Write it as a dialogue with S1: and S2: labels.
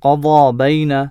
S1: قضى بين